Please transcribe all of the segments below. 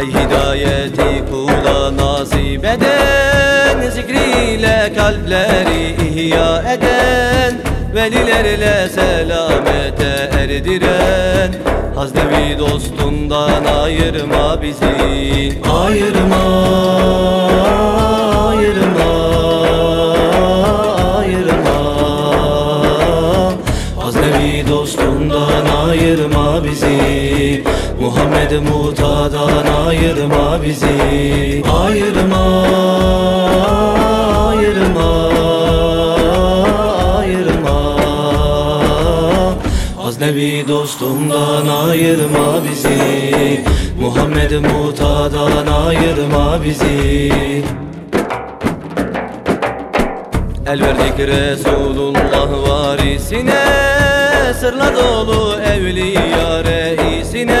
Ey hidayeti kula nasip eden Zikriyle kalpleri ihya eden Velilerle selamete erdiren. Haznevi dostundan ayırma bizi Ayırma, Haznevi dostundan ayırma bizi. Muhammed Muta'dan ayırma bizi. Ayırma, ayırma, ayırma. Haznevi dostundan ayırma bizi. Muhammed Muta'dan ayırma bizi El verdik Resulullah varisine Sırla dolu evliya reisine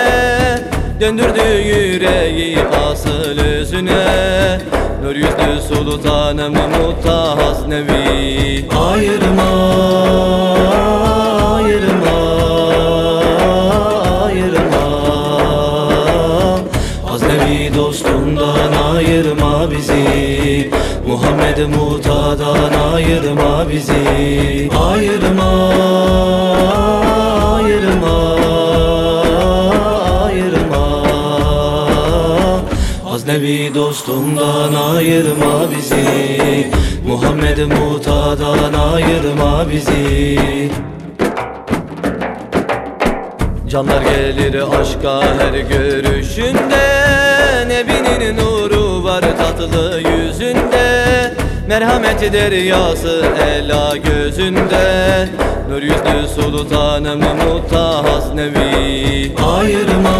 Döndürdü yüreği asıl özüne. Nur yüzlü sultanım Muttahas Nevi. Ayırma, ayırma, Haznevi dostundan ayırma bizi Muhammed Muta'dan ayırma bizi. Ayırma, ayırma, ayırma. Haznevi dostundan ayırma bizi. Muhammed Muta'dan ayırma bizi. Canlar gelir aşka her görüşünde. Nebinin nuru var tatlı yüzünde Merhamet deryası ela gözünde. Nur yüzlü sultanım Muttahas Nevi. Ayırma,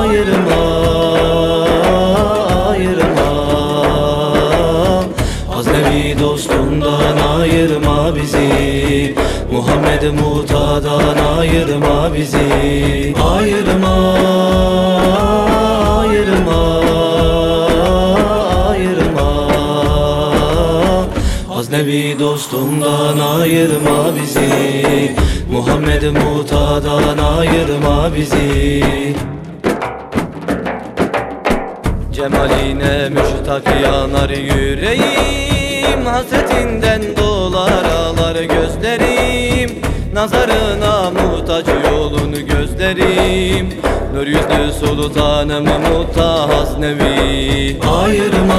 ayırma, ayırma. Haznevi dostundan ayırma bizi. Muhammed Muta'dan ayırma bizi. Ayırma, ayırma Haznevi dostundan ayırma bizi. Muhammed Muta'dan ayırma bizi. Cemaline müştak yanar yüreğim. Hasretinden dolar ağlar gözlerim. Nazarına muhtaç yolunu gözlerim. Nur yüzlü sultanım Muttahas Nevi ayırma,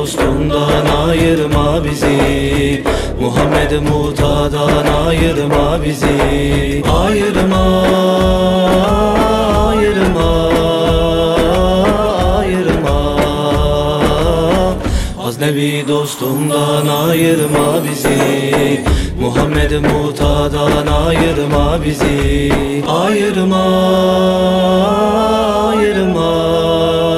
dostundan ayırma bizi. Muhammed Muta'dan ayırma bizi. Ayırma, ayırma, ayırma. Haznevi dostundan ayırma bizi. Muhammed Muta'dan ayırma bizi. Ayırma, ayırma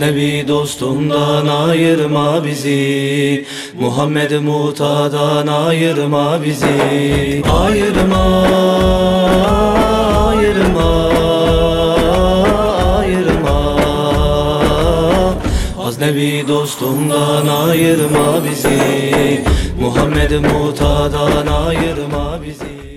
Haznevi dostundan ayırma bizi. Muhammed Muta'dan ayırma bizi. Ayırma, ayırma, ayırma. Haznevi dostundan ayırma bizi. Muhammed Muta'dan ayırma bizi